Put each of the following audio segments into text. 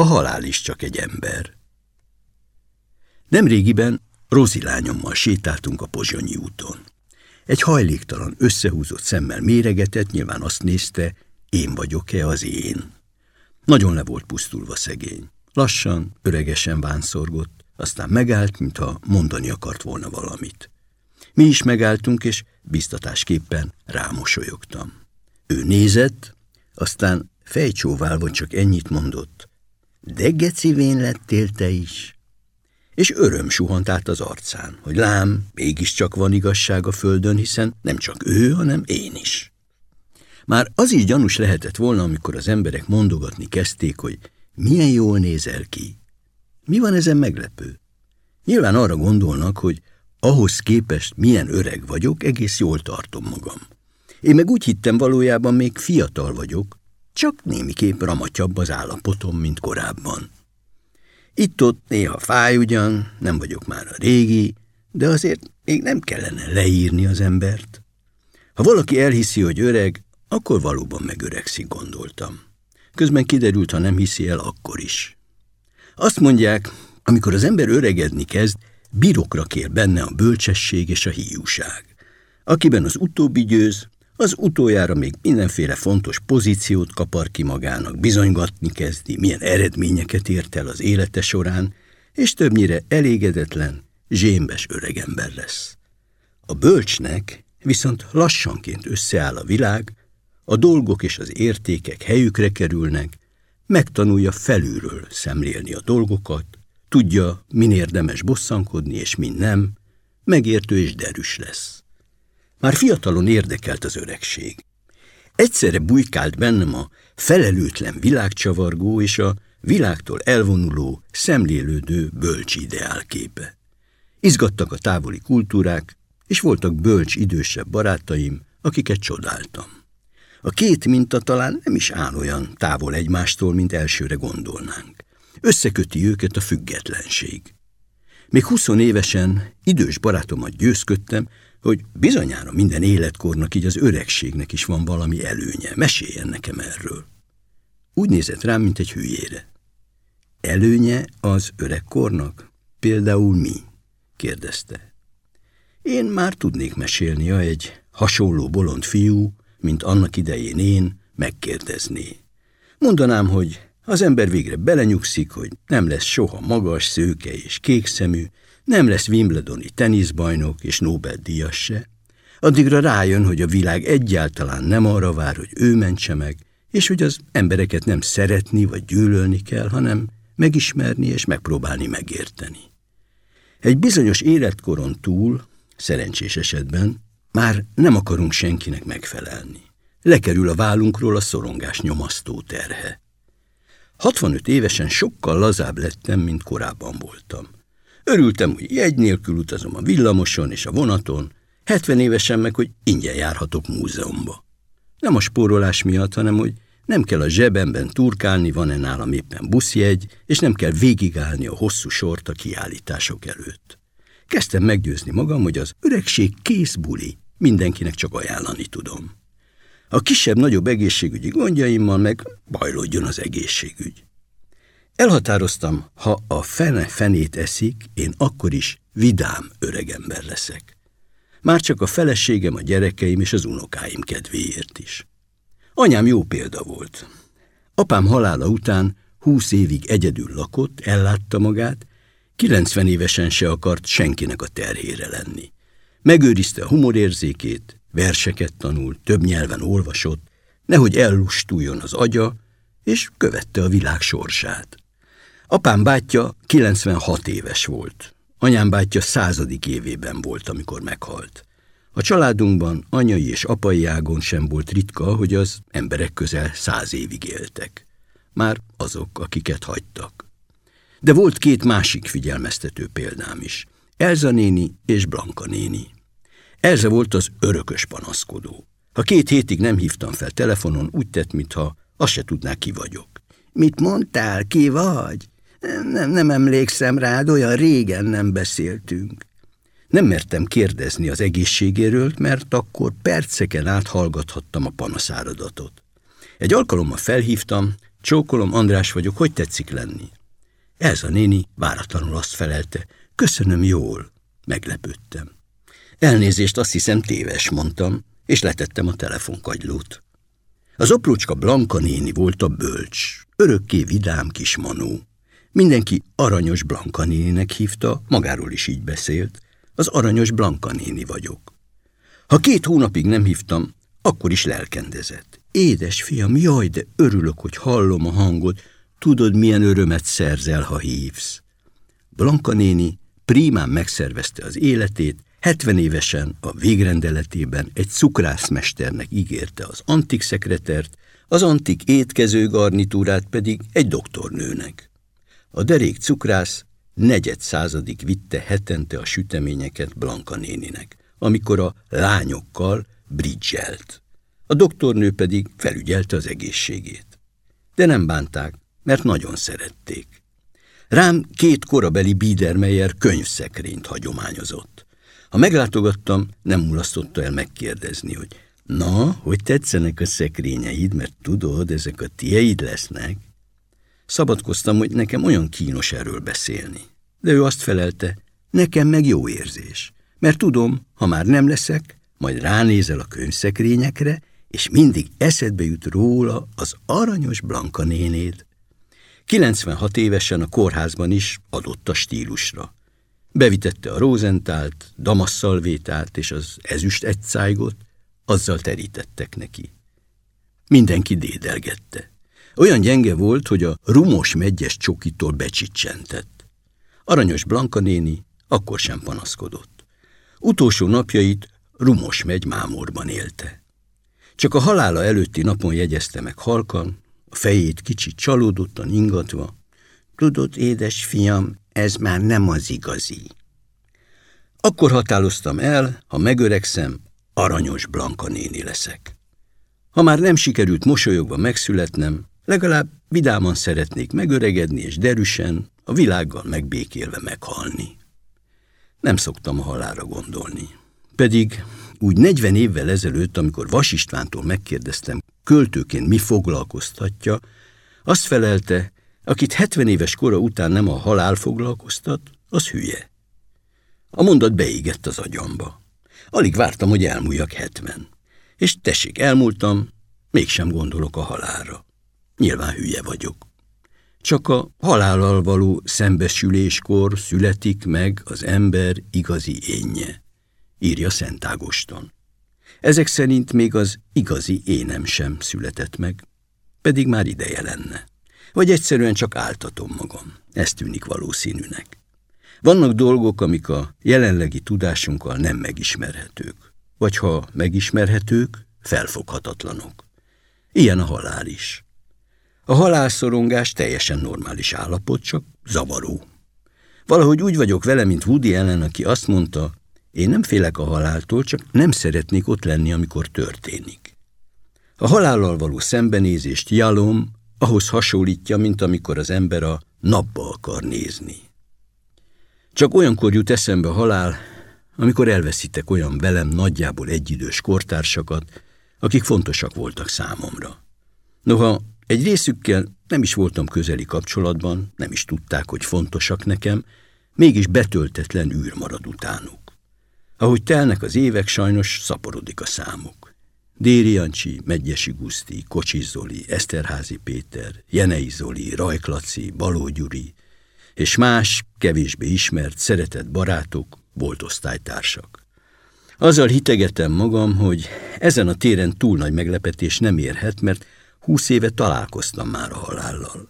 a halál is csak egy ember. Nemrégiben Rozi lányommal sétáltunk a Pozsonyi úton. Egy hajléktalan, összehúzott szemmel méregetett, nyilván azt nézte, én vagyok-e az én. Nagyon le volt pusztulva szegény. Lassan, öregesen vánszorgott, aztán megállt, mintha mondani akart volna valamit. Mi is megálltunk, és biztatásképpen rámosolyogtam. Ő nézett, aztán fejcsóválva csak ennyit mondott. De gecivén lettél te is. És öröm suhant át az arcán, hogy lám, mégiscsak van igazság a földön, hiszen nem csak ő, hanem én is. Már az is gyanús lehetett volna, amikor az emberek mondogatni kezdték, hogy milyen jól nézel ki. Mi van ezen meglepő? Nyilván arra gondolnak, hogy ahhoz képest milyen öreg vagyok, egész jól tartom magam. Én meg úgy hittem valójában még fiatal vagyok, csak némiképp ramatyabb az állapotom, mint korábban. Itt-ott néha fáj ugyan, nem vagyok már a régi, de azért még nem kellene leírni az embert. Ha valaki elhiszi, hogy öreg, akkor valóban megöregszik, gondoltam. Közben kiderült, ha nem hiszi el, akkor is. Azt mondják, amikor az ember öregedni kezd, birokra kér benne a bölcsesség és a hiúság. Akiben az utóbbi győz, az utoljára még mindenféle fontos pozíciót kapar ki magának, bizonygatni kezdi, milyen eredményeket ért el az élete során, és többnyire elégedetlen, zsémbes öregember lesz. A bölcsnek viszont lassanként összeáll a világ, a dolgok és az értékek helyükre kerülnek, megtanulja felülről szemlélni a dolgokat, tudja, min érdemes bosszankodni és min nem, megértő és derűs lesz. Már fiatalon érdekelt az öregség. Egyszerre bujkált bennem a felelőtlen világcsavargó és a világtól elvonuló, szemlélődő bölcs ideálképe. Izgattak a távoli kultúrák, és voltak bölcs idősebb barátaim, akiket csodáltam. A két minta talán nem is áll olyan távol egymástól, mint elsőre gondolnánk. Összeköti őket a függetlenség. Még évesen idős barátomat győzködtem, hogy bizonyára minden életkornak, így az öregségnek is van valami előnye. Meséljen nekem erről. Úgy nézett rám, mint egy hülyére. Előnye az öregkornak? Például mi? kérdezte. Én már tudnék mesélni, a egy hasonló bolond fiú, mint annak idején én, megkérdezné. Mondanám, hogy az ember végre belenyugszik, hogy nem lesz soha magas, szőke és kékszemű, nem lesz Wimbledoni teniszbajnok és Nobel-díjas se. Addigra rájön, hogy a világ egyáltalán nem arra vár, hogy ő mentse meg, és hogy az embereket nem szeretni vagy gyűlölni kell, hanem megismerni és megpróbálni megérteni. Egy bizonyos életkoron túl, szerencsés esetben, már nem akarunk senkinek megfelelni. Lekerül a vállunkról a szorongás nyomasztó terhe. 65 évesen sokkal lazább lettem, mint korábban voltam. Örültem, hogy jegy nélkül utazom a villamoson és a vonaton, 70 évesen meg, hogy ingyen járhatok múzeumba. Nem a spórolás miatt, hanem hogy nem kell a zsebemben turkálni, van-e nálam éppen buszjegy, és nem kell végigállni a hosszú sort a kiállítások előtt. Kezdtem meggyőzni magam, hogy az öregség kész buli, mindenkinek csak ajánlani tudom. A kisebb-nagyobb egészségügyi gondjaimmal meg bajlódjon az egészségügy. Elhatároztam, ha a fene fenét eszik, én akkor is vidám öregember leszek. Már csak a feleségem, a gyerekeim és az unokáim kedvéért is. Anyám jó példa volt. Apám halála után húsz évig egyedül lakott, ellátta magát, 90 évesen se akart senkinek a terhére lenni. Megőrizte a humorérzékét, verseket tanult, több nyelven olvasott, nehogy ellustuljon az agya, és követte a világ sorsát. Apám bátyja 96 éves volt. Anyám bátyja századik évében volt, amikor meghalt. A családunkban anyai és apai ágon sem volt ritka, hogy az emberek közel száz évig éltek. Már azok, akiket hagytak. De volt két másik figyelmeztető példám is. Elza néni és Blanka néni. Elza volt az örökös panaszkodó. Ha két hétig nem hívtam fel telefonon, úgy tett, mintha azt se tudná, ki vagyok. Mit mondtál, ki vagy? Nem, nem emlékszem rád, olyan régen nem beszéltünk. Nem mertem kérdezni az egészségéről, mert akkor perceken át hallgathattam a panaszáradatot. Egy alkalommal felhívtam, Csókolom, András vagyok, hogy tetszik lenni? Ez a néni váratlanul azt felelte, köszönöm jól. Meglepődtem. Elnézést, azt hiszem téves, mondtam, és letettem a telefonkagylót. Az aprócska Blanka néni volt a bölcs, örökké vidám kis manó. Mindenki aranyos Blanka néninek hívta, magáról is így beszélt. Az aranyos Blanka néni vagyok. Ha két hónapig nem hívtam, akkor is lelkendezett. Édes fiam, jaj, de örülök, hogy hallom a hangot, tudod, milyen örömet szerzel, ha hívsz. Blanka néni prímán megszervezte az életét, 70 évesen a végrendeletében egy cukrászmesternek ígérte az antik szekretert, az antik étkező garnitúrát pedig egy doktornőnek. A derék cukrász negyed századik vitte hetente a süteményeket Blanka néninek, amikor a lányokkal bridgelt. A doktornő pedig felügyelte az egészségét. De nem bánták, mert nagyon szerették. Rám két korabeli Biedermeyer könyvszekrényt hagyományozott. Ha meglátogattam, nem mulasztotta el megkérdezni, hogy na, hogy tetszenek a szekrényeid, mert tudod, ezek a tieid lesznek. Szabadkoztam, hogy nekem olyan kínos erről beszélni. De ő azt felelte, nekem meg jó érzés, mert tudom, ha már nem leszek, majd ránézel a könyvszekrényekre, és mindig eszedbe jut róla az aranyos Blanka nénéd. 96 évesen a kórházban is adott a stílusra. Bevitette a rózentált, damasszalvétát és az ezüst egyszájgot, azzal terítettek neki. Mindenki dédelgette. Olyan gyenge volt, hogy a rumos megyes csokitól becsicsentett. Aranyos Blanka néni akkor sem panaszkodott. Utolsó napjait rumos megy mámorban élte. Csak a halála előtti napon jegyezte meg halkan, a fejét kicsit csalódottan ingatva. Tudod, édes fiam, ez már nem az igazi. Akkor határoztam el, ha megöregszem, aranyos Blanka néni leszek. Ha már nem sikerült mosolyogva megszületnem, legalább vidáman szeretnék megöregedni és derűsen, a világgal megbékélve meghalni. Nem szoktam a halára gondolni. Pedig úgy 40 évvel ezelőtt, amikor Vas Istvántól megkérdeztem, költőként mi foglalkoztatja, azt felelte, akit 70 éves kora után nem a halál foglalkoztat, az hülye. A mondat beégett az agyamba. Alig vártam, hogy elmúljak 70. És tessék, elmúltam, mégsem gondolok a halálra. Nyilván hülye vagyok. Csak a halállal való szembesüléskor születik meg az ember igazi énje írja Szent Ágoston. Ezek szerint még az igazi énem sem született meg, pedig már ideje lenne. Vagy egyszerűen csak áltatom magam. Ez tűnik valószínűnek. Vannak dolgok, amik a jelenlegi tudásunkkal nem megismerhetők, vagy ha megismerhetők, felfoghatatlanok. Ilyen a halál is. A halálszorongás teljesen normális állapot, csak zavaró. Valahogy úgy vagyok vele, mint Woody ellen, aki azt mondta, én nem félek a haláltól, csak nem szeretnék ott lenni, amikor történik. A halállal való szembenézést jalom ahhoz hasonlítja, mint amikor az ember a napba akar nézni. Csak olyankor jut eszembe a halál, amikor elveszítek olyan velem nagyjából egyidős kortársakat, akik fontosak voltak számomra. Noha egy részükkel nem is voltam közeli kapcsolatban, nem is tudták, hogy fontosak nekem, mégis betöltetlen űr marad utánuk. Ahogy telnek az évek, sajnos szaporodik a számuk. Déri Jancsi, Megyesi Guszti, Kocsis Zoli, Eszterházi Péter, Jenei Zoli, Rajklaci, Baló Gyuri, és más, kevésbé ismert, szeretett barátok, volt osztálytársak. Azzal hitegetem magam, hogy ezen a téren túl nagy meglepetés nem érhet, mert húsz éve találkoztam már a halállal.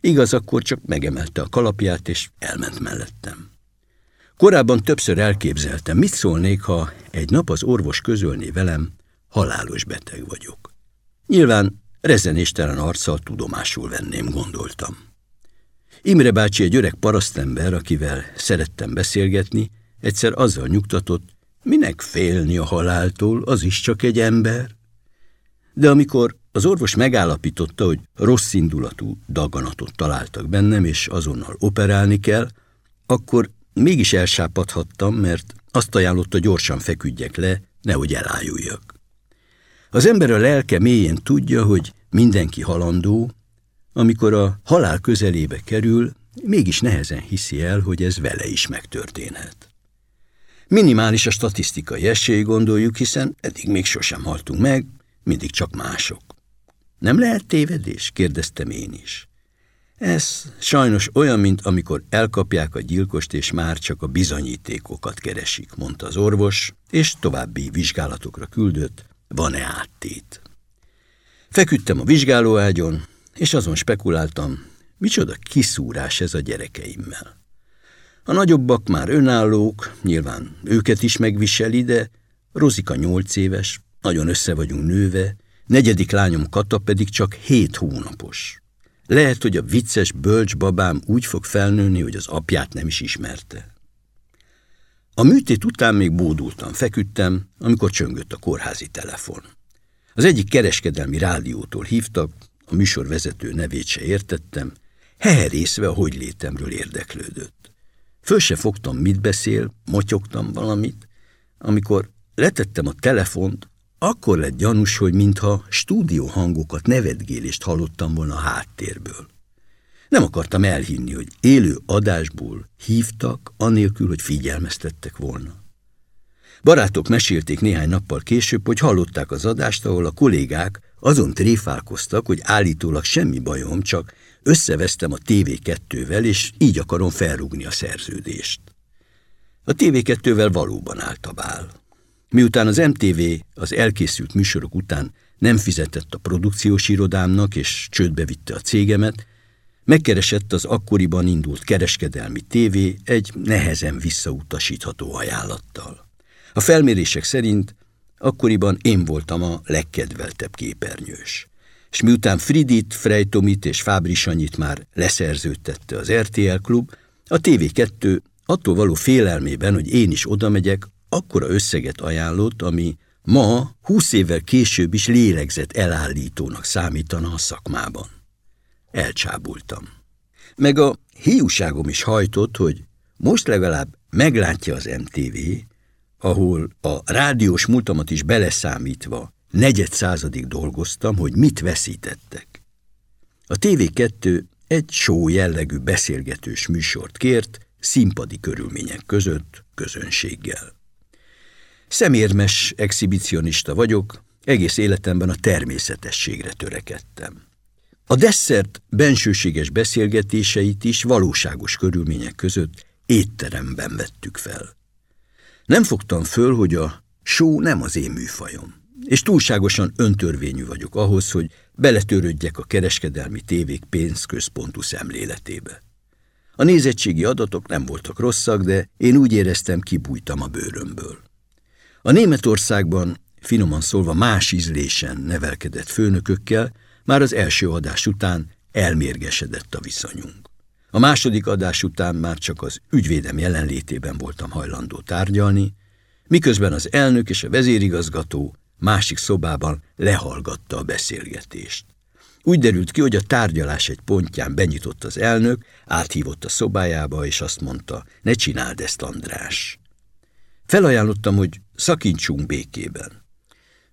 Igaz, akkor csak megemelte a kalapját, és elment mellettem. Korábban többször elképzeltem, mit szólnék, ha egy nap az orvos közölné velem, halálos beteg vagyok. Nyilván rezenéstelen arccal tudomásul venném, gondoltam. Imre bácsi egy öreg parasztember, akivel szerettem beszélgetni, egyszer azzal nyugtatott, minek félni a haláltól, az is csak egy ember. De amikor az orvos megállapította, hogy rossz indulatú daganatot találtak bennem, és azonnal operálni kell, akkor Mégis elsápadhattam, mert azt ajánlotta, gyorsan feküdjek le, nehogy elájuljak. Az ember a lelke mélyén tudja, hogy mindenki halandó, amikor a halál közelébe kerül, mégis nehezen hiszi el, hogy ez vele is megtörténhet. Minimális a statisztikai esély, gondoljuk, hiszen eddig még sosem haltunk meg, mindig csak mások. Nem lehet tévedés? kérdeztem én is. Ez sajnos olyan, mint amikor elkapják a gyilkost, és már csak a bizonyítékokat keresik, mondta az orvos, és további vizsgálatokra küldött, van-e áttét. Feküdtem a vizsgálóágyon, és azon spekuláltam, micsoda kiszúrás ez a gyerekeimmel. A nagyobbak már önállók, nyilván őket is megviseli, de Rozika nyolc éves, nagyon össze vagyunk nőve, negyedik lányom Kata pedig csak hét hónapos. Lehet, hogy a vicces bölcs babám úgy fog felnőni, hogy az apját nem is ismerte. A műtét után még bódultam, feküdtem, amikor csöngött a kórházi telefon. Az egyik kereskedelmi rádiótól hívtak, a műsorvezető nevét se értettem, heherészve a hogy létemről érdeklődött. Föl se fogtam, mit beszél, motyogtam valamit, amikor letettem a telefont, akkor lett gyanús, hogy mintha stúdióhangokat, nevetgélést hallottam volna a háttérből. Nem akartam elhinni, hogy élő adásból hívtak, anélkül, hogy figyelmeztettek volna. Barátok mesélték néhány nappal később, hogy hallották az adást, ahol a kollégák azon tréfálkoztak, hogy állítólag semmi bajom, csak összevesztem a TV2-vel, és így akarom felrúgni a szerződést. A TV2-vel valóban állt a bál. Miután az MTV az elkészült műsorok után nem fizetett a produkciós irodámnak és csődbe vitte a cégemet, megkeresett az akkoriban indult kereskedelmi tévé egy nehezen visszautasítható ajánlattal. A felmérések szerint akkoriban én voltam a legkedveltebb képernyős. És miután Fridit, Frejtomit és Fábrisanyit már leszerződtette az RTL klub, a TV2 attól való félelmében, hogy én is oda megyek, akkora összeget ajánlott, ami ma, húsz évvel később is lélegzett elállítónak számítana a szakmában. Elcsábultam. Meg a hiúságom is hajtott, hogy most legalább meglátja az MTV, ahol a rádiós múltamat is beleszámítva negyed századig dolgoztam, hogy mit veszítettek. A TV2 egy show jellegű beszélgetős műsort kért, színpadi körülmények között, közönséggel. Szemérmes exhibicionista vagyok, egész életemben a természetességre törekedtem. A desszert bensőséges beszélgetéseit is valóságos körülmények között étteremben vettük fel. Nem fogtam föl, hogy a só nem az én műfajom, és túlságosan öntörvényű vagyok ahhoz, hogy beletörődjek a kereskedelmi tévék pénzközpontú szemléletébe. A nézettségi adatok nem voltak rosszak, de én úgy éreztem, kibújtam a bőrömből. A Németországban, finoman szólva más ízlésen nevelkedett főnökökkel, már az első adás után elmérgesedett a viszonyunk. A második adás után már csak az ügyvédem jelenlétében voltam hajlandó tárgyalni, miközben az elnök és a vezérigazgató másik szobában lehallgatta a beszélgetést. Úgy derült ki, hogy a tárgyalás egy pontján benyitott az elnök, áthívott a szobájába, és azt mondta, ne csináld ezt, András. Felajánlottam, hogy szakítsunk békében,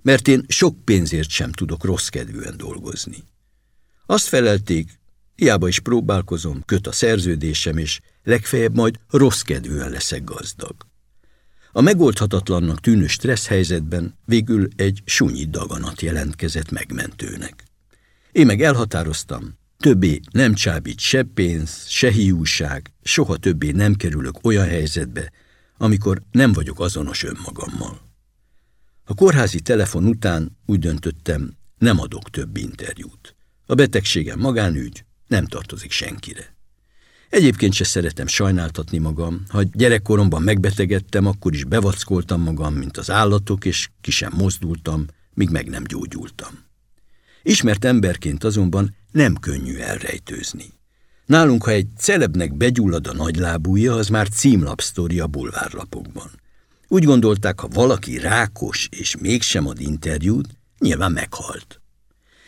mert én sok pénzért sem tudok rossz kedvűen dolgozni. Azt felelték, hiába is próbálkozom, köt a szerződésem, és legfeljebb majd rossz kedvűen leszek gazdag. A megoldhatatlannak tűnő stressz helyzetben végül egy sunyi daganat jelentkezett megmentőnek. Én meg elhatároztam, többé nem csábít se pénz, se hiúság, soha többé nem kerülök olyan helyzetbe, amikor nem vagyok azonos önmagammal. A kórházi telefon után úgy döntöttem, nem adok több interjút. A betegségem magánügy, nem tartozik senkire. Egyébként se szeretem sajnáltatni magam, ha gyerekkoromban megbetegedtem, akkor is bevackoltam magam, mint az állatok, és ki sem mozdultam, míg meg nem gyógyultam. Ismert emberként azonban nem könnyű elrejtőzni. Nálunk, ha egy celebnek begyullad a nagylábúja, az már címlapsztori a bulvárlapokban. Úgy gondolták, ha valaki rákos és mégsem ad interjút, nyilván meghalt.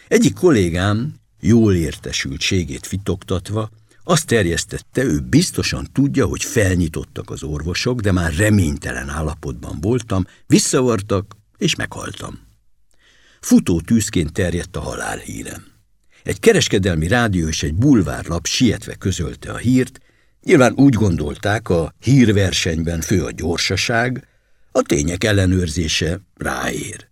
Egyik kollégám, jól értesültségét fitoktatva, azt terjesztette, ő biztosan tudja, hogy felnyitottak az orvosok, de már reménytelen állapotban voltam, visszavartak, és meghaltam. Futó tűzként terjedt a halálhírem. Egy kereskedelmi rádió és egy bulvárlap sietve közölte a hírt, nyilván úgy gondolták, a hírversenyben fő a gyorsaság, a tények ellenőrzése ráér.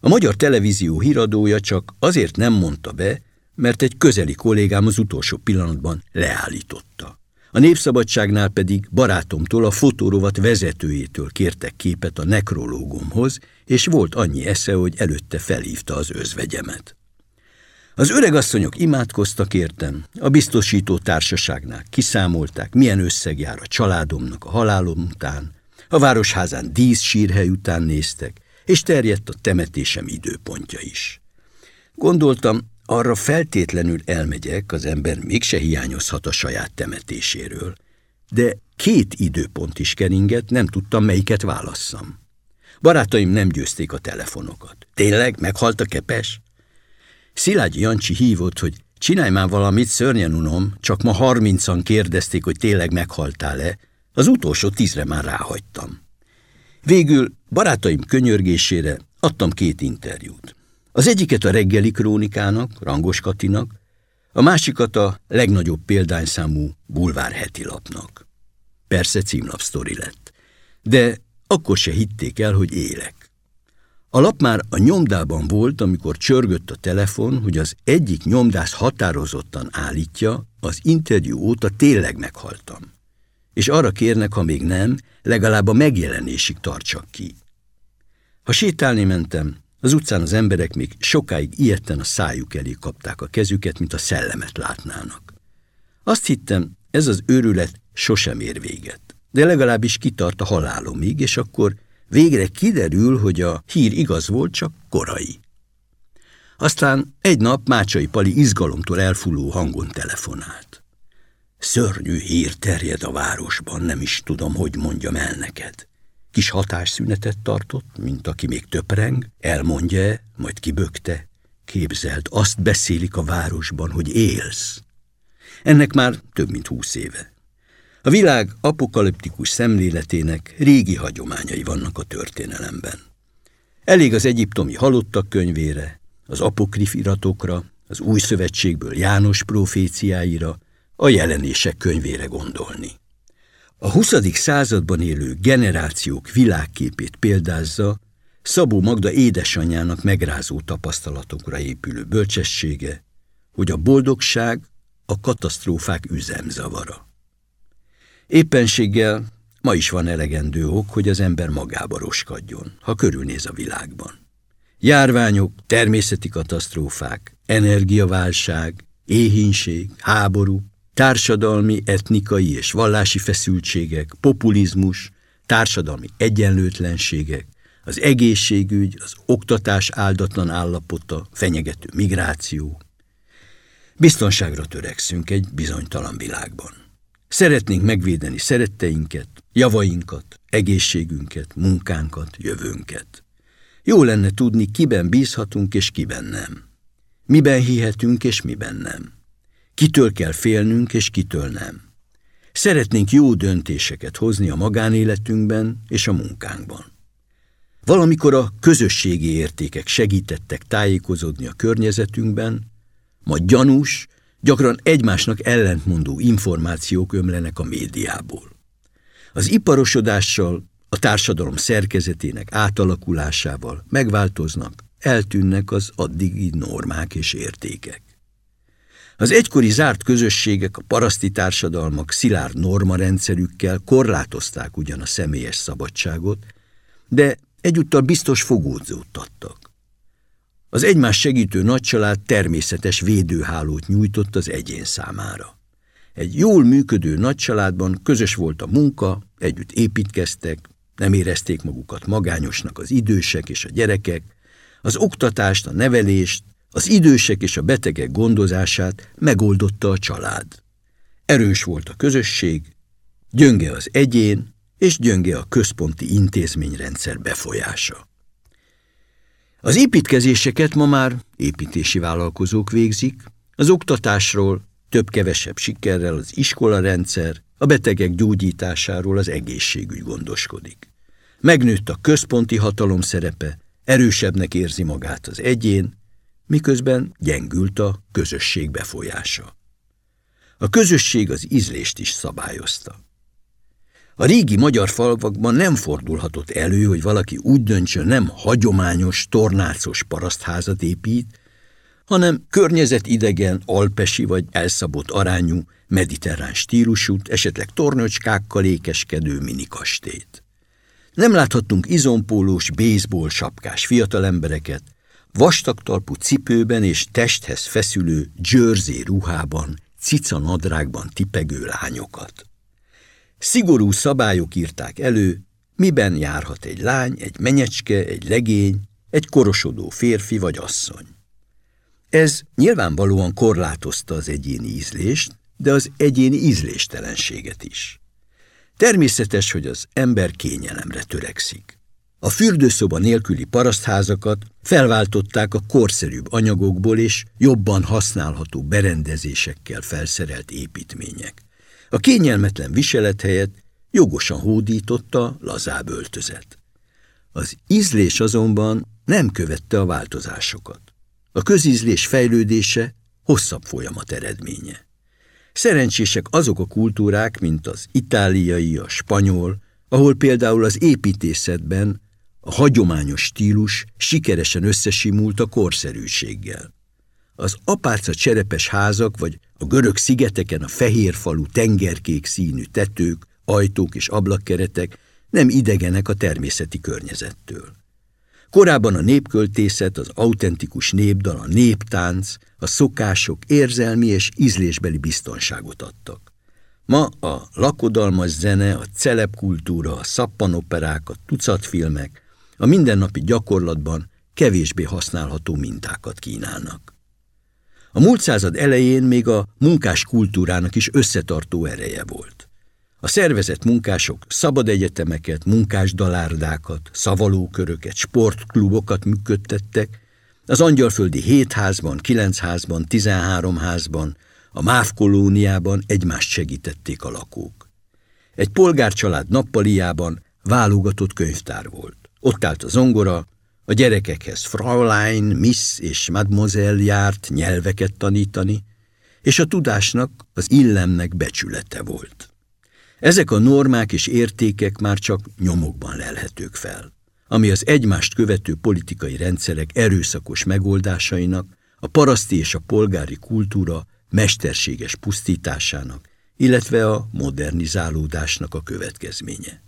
A magyar televízió híradója csak azért nem mondta be, mert egy közeli kollégám az utolsó pillanatban leállította. A Népszabadságnál pedig barátomtól a fotórovat vezetőjétől kértek képet a nekrológumhoz, és volt annyi esze, hogy előtte felhívta az özvegyemet. Az öregasszonyok imádkoztak értem, a biztosító társaságnál kiszámolták, milyen összeg jár a családomnak a halálom után, a városházán dísz sírhely után néztek, és terjedt a temetésem időpontja is. Gondoltam, arra feltétlenül elmegyek, az ember mégse hiányozhat a saját temetéséről. De két időpont is keringett, nem tudtam, melyiket válasszam. Barátaim nem győzték a telefonokat. Tényleg, meghalt a kepes? Szilágyi Jancsi hívott, hogy csinálj már valamit, szörnyen unom, csak ma harmincan kérdezték, hogy tényleg meghaltál-e. Az utolsó tízre már ráhagytam. Végül barátaim könyörgésére adtam két interjút. Az egyiket a reggeli krónikának, Rangos Katinak, a másikat a legnagyobb példányszámú bulvár heti lapnak. Persze címlapsztori lett, de akkor se hitték el, hogy élek. A lap már a nyomdában volt, amikor csörgött a telefon, hogy az egyik nyomdász határozottan állítja, az interjú óta tényleg meghaltam. És arra kérnek, ha még nem, legalább a megjelenésig tartsak ki. Ha sétálni mentem, az utcán az emberek még sokáig ilyetten a szájuk elé kapták a kezüket, mint a szellemet látnának. Azt hittem, ez az őrület sosem ér véget, de legalábbis kitart a halálomig, és akkor végre kiderül, hogy a hír igaz volt, csak korai. Aztán egy nap Mácsai Pali izgalomtól elfulló hangon telefonált. Szörnyű hír terjed a városban, nem is tudom, hogy mondjam el neked. Kis hatásszünetet tartott, mint aki még töpreng, elmondja, majd kibökte. Képzeld, azt beszélik a városban, hogy élsz. Ennek már több mint húsz éve. A világ apokaliptikus szemléletének régi hagyományai vannak a történelemben. Elég az egyiptomi halottak könyvére, az apokrif iratokra, az új szövetségből János proféciáira, a jelenések könyvére gondolni. A 20. században élő generációk világképét példázza Szabó Magda édesanyjának megrázó tapasztalatokra épülő bölcsessége, hogy a boldogság a katasztrófák üzemzavara. Éppenséggel ma is van elegendő ok, hogy az ember magába roskadjon, ha körülnéz a világban. Járványok, természeti katasztrófák, energiaválság, éhínség, háború, társadalmi, etnikai és vallási feszültségek, populizmus, társadalmi egyenlőtlenségek, az egészségügy, az oktatás áldatlan állapota, fenyegető migráció. Biztonságra törekszünk egy bizonytalan világban. Szeretnénk megvédeni szeretteinket, javainkat, egészségünket, munkánkat, jövőnket. Jó lenne tudni, kiben bízhatunk és kiben nem. Miben hihetünk és miben nem. Kitől kell félnünk, és kitől nem. Szeretnénk jó döntéseket hozni a magánéletünkben és a munkánkban. Valamikor a közösségi értékek segítettek tájékozódni a környezetünkben, ma gyanús, gyakran egymásnak ellentmondó információk ömlenek a médiából. Az iparosodással, a társadalom szerkezetének átalakulásával megváltoznak, eltűnnek az addigi normák és értékek. Az egykori zárt közösségek, a paraszti társadalmak szilárd normarendszerükkel korlátozták ugyan a személyes szabadságot, de egyúttal biztos fogódzódtattak. Az egymás segítő nagycsalád természetes védőhálót nyújtott az egyén számára. Egy jól működő nagycsaládban közös volt a munka, együtt építkeztek, nem érezték magukat magányosnak az idősek és a gyerekek, az oktatást, a nevelést, az idősek és a betegek gondozását megoldotta a család. Erős volt a közösség, gyönge az egyén, és gyönge a központi intézményrendszer befolyása. Az építkezéseket ma már építési vállalkozók végzik, az oktatásról több-kevesebb sikerrel az iskolarendszer, a betegek gyógyításáról az egészségügy gondoskodik. Megnőtt a központi hatalom szerepe, erősebbnek érzi magát az egyén, miközben gyengült a közösség befolyása. A közösség az ízlést is szabályozta. A régi magyar falvakban nem fordulhatott elő, hogy valaki úgy döntsön, nem hagyományos, tornácos parasztházat épít, hanem környezetidegen, alpesi vagy elszabott arányú, mediterrán stílusú, esetleg tornyocskákkal ékeskedő minikastét. Nem láthattunk izompólós, baseball sapkás fiatalembereket, vastagtalpú cipőben és testhez feszülő jersey ruhában, cica nadrágban tipegő lányokat. Szigorú szabályok írták elő, miben járhat egy lány, egy menyecske, egy legény, egy korosodó férfi vagy asszony. Ez nyilvánvalóan korlátozta az egyéni ízlést, de az egyéni ízléstelenséget is. Természetes, hogy az ember kényelemre törekszik. A fürdőszoba nélküli parasztházakat felváltották a korszerűbb anyagokból és jobban használható berendezésekkel felszerelt építmények. A kényelmetlen viselet helyett jogosan hódította lazább öltözet. Az ízlés azonban nem követte a változásokat. A közízlés fejlődése hosszabb folyamat eredménye. Szerencsések azok a kultúrák, mint az itáliai, a spanyol, ahol például az építészetben a hagyományos stílus sikeresen összesimult a korszerűséggel. Az apárca cserepes házak, vagy a görög szigeteken a fehér falu tengerkék színű tetők, ajtók és ablakkeretek nem idegenek a természeti környezettől. Korábban a népköltészet, az autentikus népdal, a néptánc, a szokások érzelmi és ízlésbeli biztonságot adtak. Ma a lakodalmas zene, a celebkultúra, a szappanoperák, a tucatfilmek a mindennapi gyakorlatban kevésbé használható mintákat kínálnak. A múlt század elején még a munkás kultúrának is összetartó ereje volt. A szervezett munkások szabad egyetemeket, munkásdalárdákat, szavalóköröket, sportklubokat működtettek, az angyalföldi hét házban, kilenc házban, tizenhárom házban, a MÁV kolóniában egymást segítették a lakók. Egy polgárcsalád nappaliában válogatott könyvtár volt. Ott állt a zongora, a gyerekekhez Fraulein, Miss és Mademoiselle járt nyelveket tanítani, és a tudásnak, az illemnek becsülete volt. Ezek a normák és értékek már csak nyomokban lelhetők fel, ami az egymást követő politikai rendszerek erőszakos megoldásainak, a paraszti és a polgári kultúra mesterséges pusztításának, illetve a modernizálódásnak a következménye.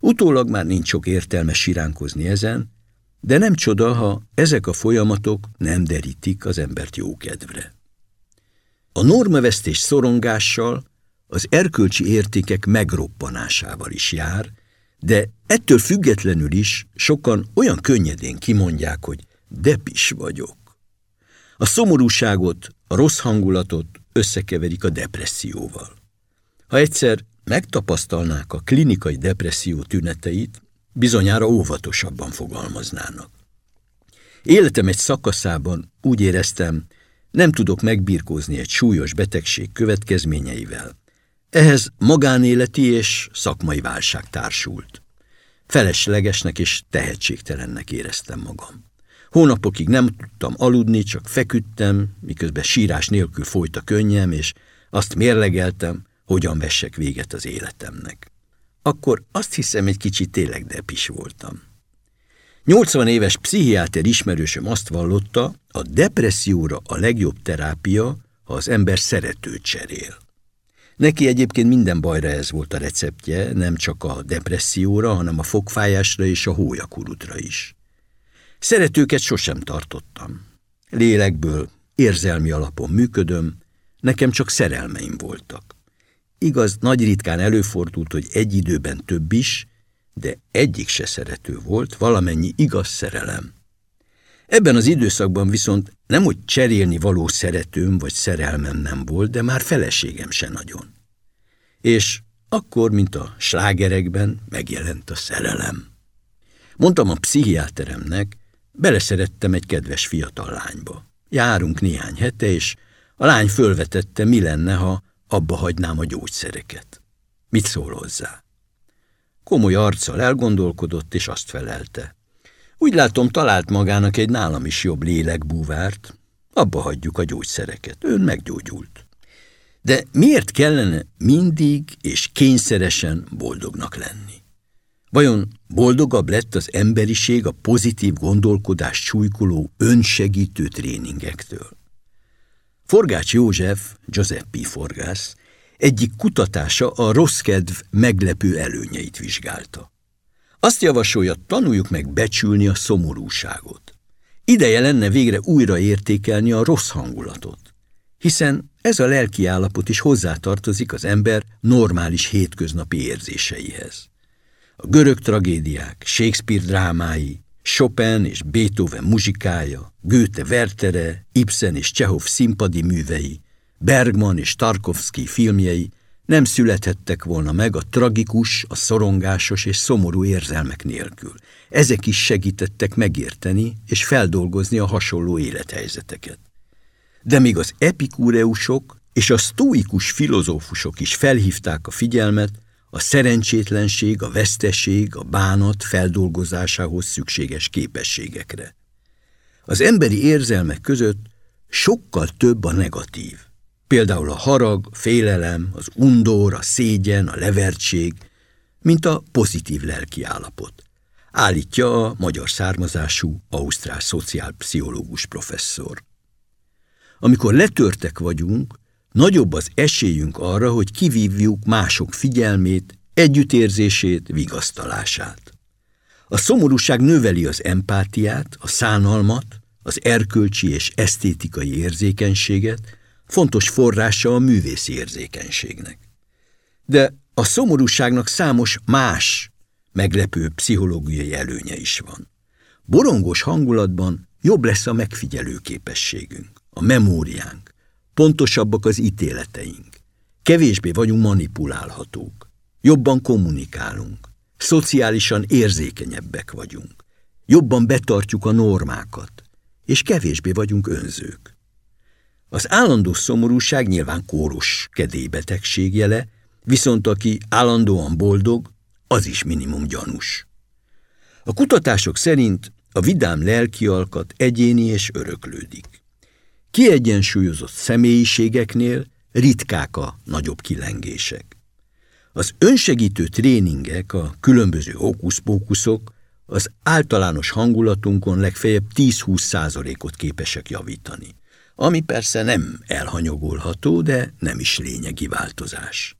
Utólag már nincs sok értelme siránkozni ezen, de nem csoda, ha ezek a folyamatok nem derítik az embert jókedvre. A normavesztés szorongással, az erkölcsi értékek megroppanásával is jár, de ettől függetlenül is sokan olyan könnyedén kimondják, hogy depis vagyok. A szomorúságot, a rossz hangulatot összekeverik a depresszióval. Ha egyszer megtapasztalnák a klinikai depresszió tüneteit, bizonyára óvatosabban fogalmaznának. Életem egy szakaszában úgy éreztem, nem tudok megbirkózni egy súlyos betegség következményeivel. Ehhez magánéleti és szakmai válság társult. Feleslegesnek és tehetségtelennek éreztem magam. Hónapokig nem tudtam aludni, csak feküdtem, miközben sírás nélkül folyt a könnyem, és azt mérlegeltem, hogyan vessek véget az életemnek. Akkor azt hiszem, egy kicsit tényleg depis voltam. 80 éves pszichiáter ismerősöm azt vallotta, a depresszióra a legjobb terápia, ha az ember szeretőt cserél. Neki egyébként minden bajra ez volt a receptje, nem csak a depresszióra, hanem a fogfájásra és a hólyakurutra is. Szeretőket sosem tartottam. Lélekből, érzelmi alapon működöm, nekem csak szerelmeim voltak. Igaz, nagy ritkán előfordult, hogy egy időben több is, de egyik se szerető volt, valamennyi igaz szerelem. Ebben az időszakban viszont nem, hogy cserélni való szeretőm vagy szerelmem nem volt, de már feleségem se nagyon. És akkor, mint a slágerekben, megjelent a szerelem. Mondtam a pszichiáteremnek, beleszerettem egy kedves fiatal lányba. Járunk néhány hete, és a lány fölvetette, mi lenne, ha abba hagynám a gyógyszereket. Mit szól hozzá? Komoly arccal elgondolkodott, és azt felelte. Úgy látom, talált magának egy nálam is jobb lélekbúvárt. Abba hagyjuk a gyógyszereket. Ön meggyógyult. De miért kellene mindig és kényszeresen boldognak lenni? Vajon boldogabb lett az emberiség a pozitív gondolkodás súlykoló önsegítő tréningektől? Forgács József, Giuseppe Forgász, egyik kutatása a rossz kedv meglepő előnyeit vizsgálta. Azt javasolja, tanuljuk meg becsülni a szomorúságot. Ideje lenne végre újra értékelni a rossz hangulatot, hiszen ez a lelki állapot is hozzátartozik az ember normális hétköznapi érzéseihez. A görög tragédiák, Shakespeare drámái, Chopin és Beethoven muzsikája, Goethe Wertere, Ibsen és Csehov színpadi művei, Bergman és Tarkovsky filmjei nem születhettek volna meg a tragikus, a szorongásos és szomorú érzelmek nélkül. Ezek is segítettek megérteni és feldolgozni a hasonló élethelyzeteket. De még az epikúreusok és a sztóikus filozófusok is felhívták a figyelmet a szerencsétlenség, a veszteség, a bánat feldolgozásához szükséges képességekre. Az emberi érzelmek között sokkal több a negatív. Például a harag, félelem, az undor, a szégyen, a levertség, mint a pozitív lelki állapot, állítja a magyar származású ausztrál szociálpszichológus professzor. Amikor letörtek vagyunk, nagyobb az esélyünk arra, hogy kivívjuk mások figyelmét, együttérzését, vigasztalását. A szomorúság növeli az empátiát, a szánalmat, az erkölcsi és esztétikai érzékenységet, fontos forrása a művészi érzékenységnek. De a szomorúságnak számos más, meglepő pszichológiai előnye is van. Borongos hangulatban jobb lesz a megfigyelő képességünk, a memóriánk, pontosabbak az ítéleteink, kevésbé vagyunk manipulálhatók, jobban kommunikálunk, szociálisan érzékenyebbek vagyunk, jobban betartjuk a normákat, és kevésbé vagyunk önzők. Az állandó szomorúság nyilván kóros kedélybetegség jele, viszont aki állandóan boldog, az is minimum gyanús. A kutatások szerint a vidám lelkialkat egyéni és öröklődik. Kiegyensúlyozott személyiségeknél ritkák a nagyobb kilengések. Az önsegítő tréningek, a különböző hókuszpókuszok az általános hangulatunkon legfeljebb 10-20 százalékot képesek javítani, ami persze nem elhanyagolható, de nem is lényegi változás.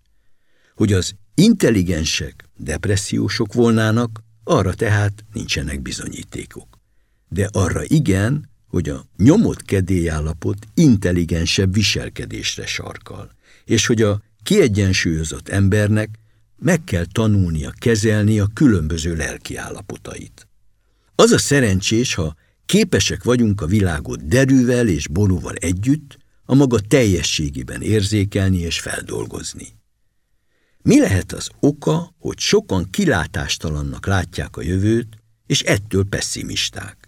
Hogy az intelligensek depressziósok volnának, arra tehát nincsenek bizonyítékok. De arra igen, hogy a nyomott kedélyállapot intelligensebb viselkedésre sarkal, és hogy a kiegyensúlyozott embernek meg kell tanulnia kezelni a különböző lelki állapotait. Az a szerencsés, ha képesek vagyunk a világot derűvel és borúval együtt, a maga teljességében érzékelni és feldolgozni. Mi lehet az oka, hogy sokan kilátástalannak látják a jövőt, és ettől pessimisták?